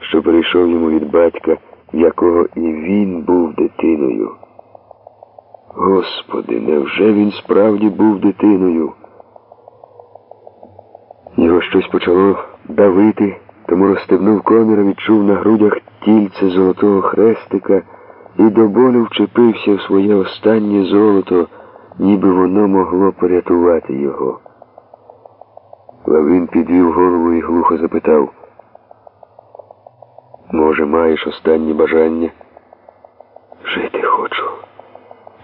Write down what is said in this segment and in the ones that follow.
що перейшов йому від батька, якого і він був дитиною. Господи, невже він справді був дитиною? Його щось почало давити, тому розстебнув коміра, відчув на грудях тільце золотого хрестика і до болю вчепився в своє останнє золото, ніби воно могло порятувати його. Лаврін підвів голову і глухо запитав. Може, маєш останнє бажання? Жити хочу.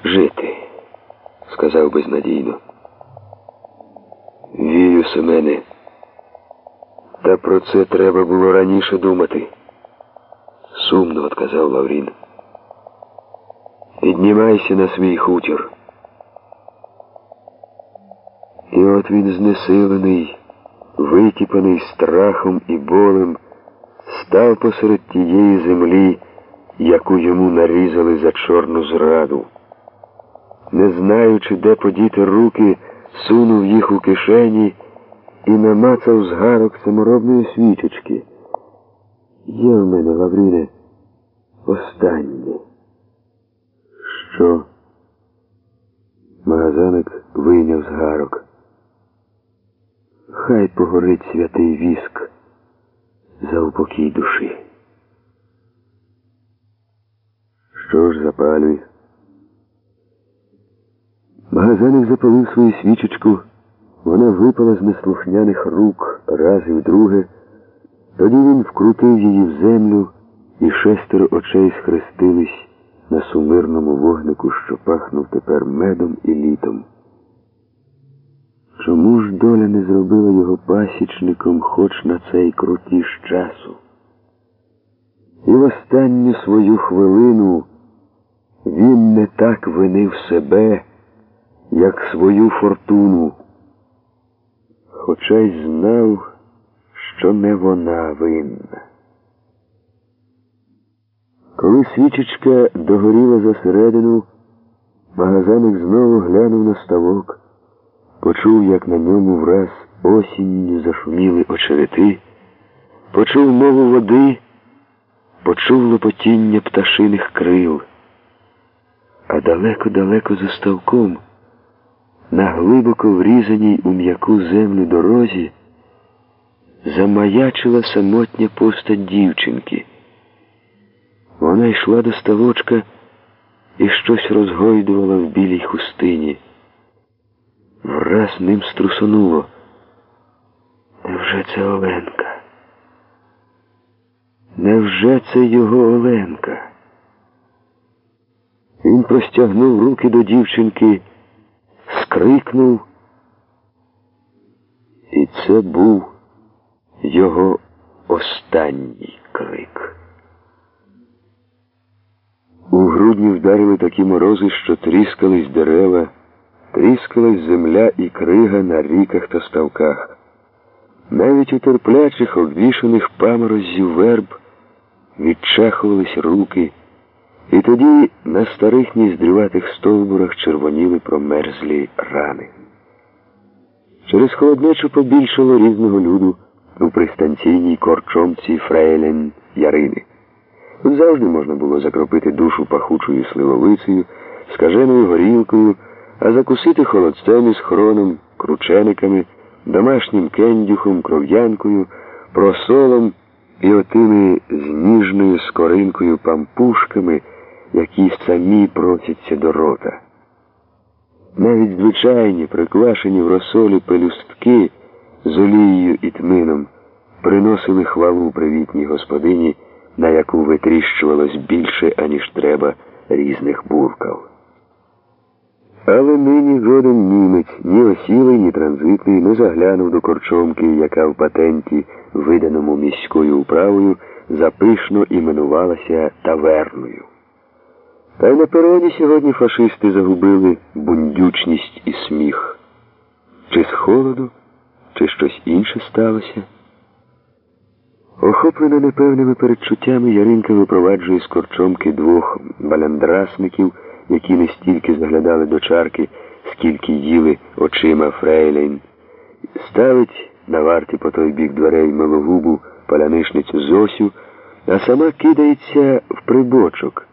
Жити, сказав безнадійно. Вірю, Семене. Та про це треба було раніше думати. Сумно отказав Лаврін. Піднімайся на свій хутір. І от він знесилений, витіпаний страхом і болем, став посеред тієї землі, яку йому нарізали за чорну зраду. Не знаючи, де подіти руки, сунув їх у кишені і намацав згарок саморобної свічечки. Є в мене, Лавріне, останнє. Що? Магазаник вийняв згарок. Хай погорить святий віск за упокій душі. Що ж запалюй? Магазаник запалив свою свічечку, вона випала з неслухняних рук раз і вдруге. Тоді він вкрутив її в землю, і шестеро очей схрестились на сумирному вогнику, що пахнув тепер медом і літом. Доля не зробила його пасічником хоч на цей крутіш часу? І в останню свою хвилину він не так винив себе, як свою фортуну, хоча й знав, що не вона винна. Коли свічечка догоріла засередину, магазаник знову глянув на ставок, почув, як на ньому враз осінню зашуміли очерети, почув мову води, почув лопотіння пташиних крил, а далеко-далеко за ставком, на глибоко врізаній у м'яку землю дорозі, замаячила самотня постать дівчинки. Вона йшла до ставочка і щось розгойдувала в білій хустині. Враз ним струсонуло. Невже це Оленка? Невже це його Оленка? Він простягнув руки до дівчинки, скрикнув, і це був його останній крик. У грудні вдарили такі морози, що тріскались дерева, тріскалась земля і крига на ріках та ставках. Навіть у терплячих, обвішаних памороззю верб відчахувались руки, і тоді на старих ніздрюватих стовбурах червоніли промерзлі рани. Через холоднечу побільшало різного люду у пристанційній корчомці Фрейлен Ярини. Тут завжди можна було закропити душу пахучою сливовицею, скаженою горілкою, а закусити холодцем із хроном, кручениками, домашнім кендюхом, кров'янкою, просолом і отими з ніжною скоринкою пампушками, які самі просяться до рота. Навіть звичайні, приквашені в розсолі пелюстки з олією і тмином приносили хвалу привітній господині на яку витріщувалось більше, аніж треба, різних буркав. Але нині жоден німець, ні осілий, ні транзитний, не заглянув до корчомки, яка в патенті, виданому міською управою, запишно іменувалася таверною. Та й на пероні сьогодні фашисти загубили бундючність і сміх. Чи з холоду, чи щось інше сталося? Охоплена непевними передчуттями, Яринка випроваджує з корчомки двох баляндрасників, які не стільки заглядали до чарки, скільки їли очима Фрейлейн, ставить на варті по той бік дверей милогубу палянишницю Зосю, а сама кидається в прибочок.